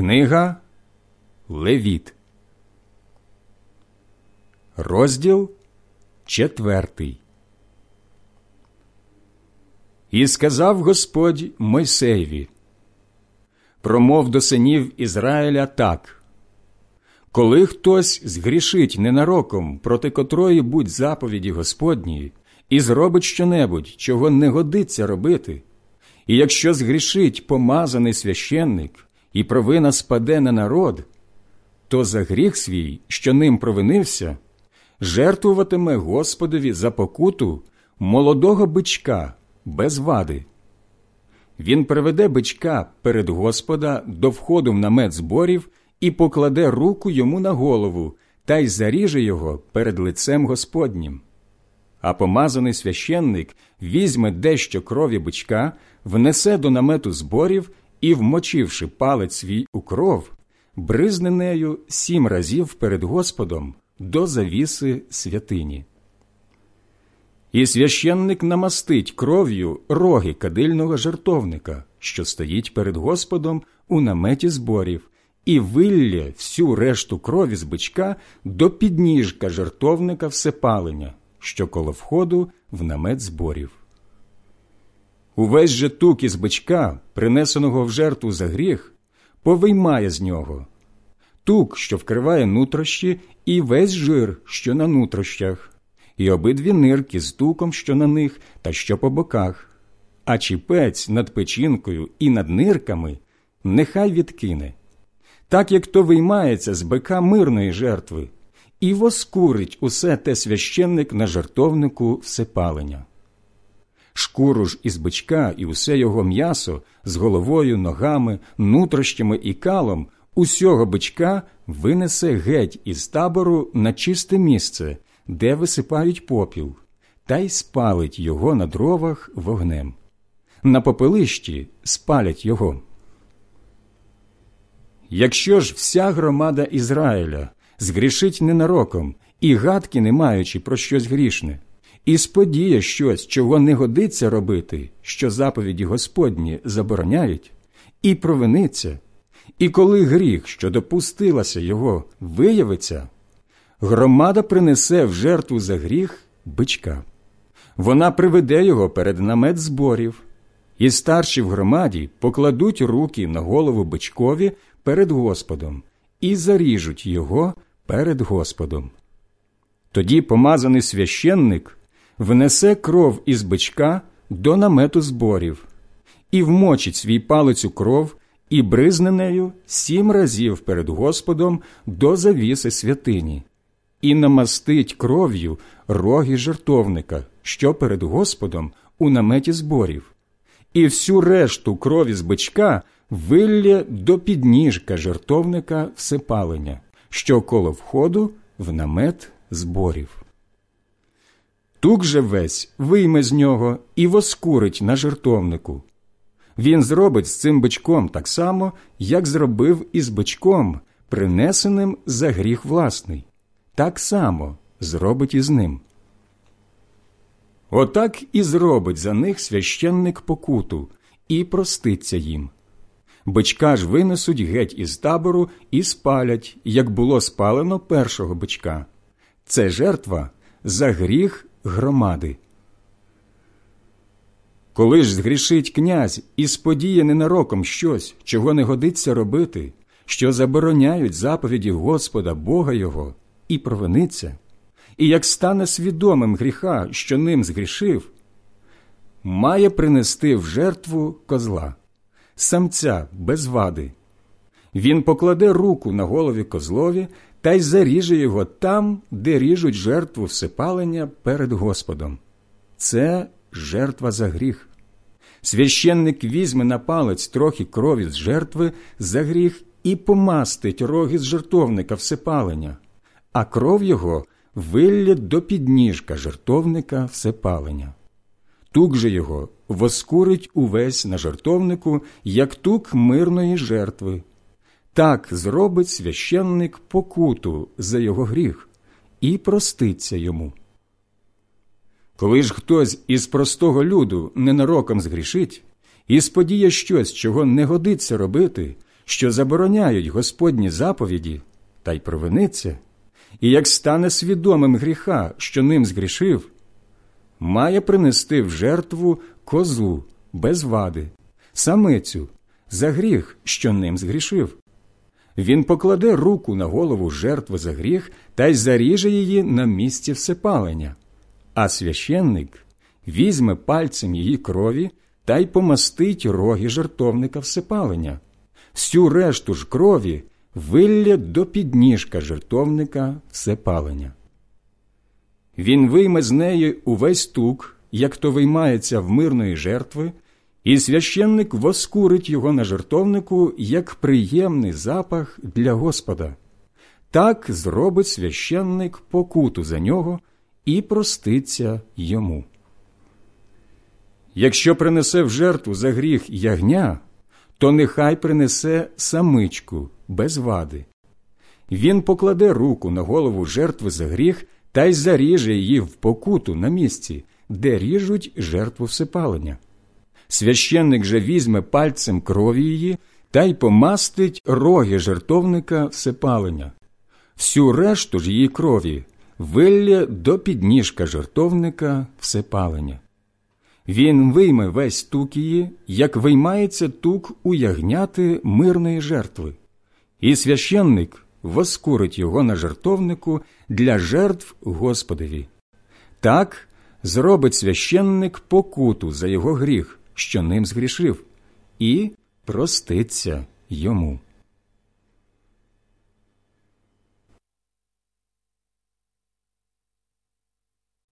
Книга Левіт, розділ четвертий. І сказав Господь Мойсеєві, промов до синів Ізраїля так. Коли хтось згрішить ненароком, проти котрої будь заповіді Господньої, і зробить щонебудь, чого не годиться робити, і якщо згрішить помазаний священник, і провина спаде на народ, то за гріх свій, що ним провинився, жертвуватиме Господові за покуту молодого бичка без вади. Він приведе бичка перед Господа до входу в намет зборів і покладе руку йому на голову та й заріже його перед лицем Господнім. А помазаний священник візьме дещо крові бичка, внесе до намету зборів і, вмочивши палець свій у кров, бризне нею сім разів перед Господом до завіси святині. І священник намастить кров'ю роги кадильного жертовника, що стоїть перед Господом у наметі зборів, і виллє всю решту крові з бичка до підніжка жертовника всепалення, що коло входу в намет зборів. Увесь же тук із бичка, принесеного в жертву за гріх, повиймає з нього. Тук, що вкриває нутрощі, і весь жир, що на нутрощах, і обидві нирки з туком, що на них, та що по боках, а чіпець над печінкою і над нирками нехай відкине, так як то виймається з бика мирної жертви, і воскурить усе те священник на жертовнику всепалення шкуру ж із бичка і усе його м'ясо з головою, ногами, нутрощами і калом усього бичка винесе геть із табору на чисте місце, де висипають попіл, та й спалить його на дровах вогнем. На попелищі спалять його. Якщо ж вся громада Ізраїля згрішить ненароком і гадки не маючи про щось грішне, і сподіє щось, чого не годиться робити, що заповіді Господні забороняють, і провиниться, і коли гріх, що допустилася його, виявиться, громада принесе в жертву за гріх бичка. Вона приведе його перед намет зборів, і старші в громаді покладуть руки на голову бичкові перед Господом і заріжуть його перед Господом. Тоді помазаний священник внесе кров із бичка до намету зборів, і вмочить свій палець у кров і бризне нею сім разів перед Господом до завіси святині, і намастить кров'ю роги жертовника, що перед Господом у наметі зборів, і всю решту крові з бичка виллє до підніжка жертовника всепалення, що коло входу в намет зборів. Тук же весь вийме з нього і воскурить на жертовнику. Він зробить з цим бичком так само, як зробив із бичком, принесеним за гріх власний, так само зробить із ним. Отак і зробить за них священник покуту і проститься їм. Бичка ж винесуть геть із табору і спалять, як було спалено першого бичка. Це жертва за гріх громади. Коли ж згрішить князь і сподіє ненароком щось, чого не годиться робити, що забороняють заповіді Господа Бога Його, і провиниться, і як стане свідомим гріха, що ним згрішив, має принести в жертву козла, самця без вади. Він покладе руку на голові козлові та й заріже його там, де ріжуть жертву всепалення перед Господом. Це жертва за гріх. Священник візьме на палець трохи крові з жертви за гріх і помастить роги з жертовника всепалення, а кров його вилля до підніжка жертовника всепалення. Тук же його воскурить увесь на жертовнику, як тук мирної жертви, так зробить священник покуту за його гріх і проститься йому. Коли ж хтось із простого люду ненароком згрішить і сподіє щось, чого не годиться робити, що забороняють Господні заповіді, та й провиниться, і як стане свідомим гріха, що ним згрішив, має принести в жертву козу без вади, самицю за гріх, що ним згрішив. Він покладе руку на голову жертви за гріх та й заріже її на місці всепалення, а священник візьме пальцем її крові та й помастить роги жертовника всепалення. Всю решту ж крові вилля до підніжка жертовника всепалення. Він вийме з неї увесь тук, як то виймається в мирної жертви, і священник воскурить його на жертовнику як приємний запах для Господа. Так зробить священник покуту за нього і проститься йому. Якщо принесе в жертву за гріх ягня, то нехай принесе самичку без вади. Він покладе руку на голову жертви за гріх та й заріже її в покуту на місці, де ріжуть жертву всепалення. Священник же візьме пальцем крові її та й помастить роги жертовника всепалення. Всю решту ж її крові вилля до підніжка жертовника всепалення. Він вийме весь тук її, як виймається тук у ягняти мирної жертви, і священник воскурить його на жертовнику для жертв Господові. Так зробить священник покуту за його гріх, що ним згрішив, і проститься йому.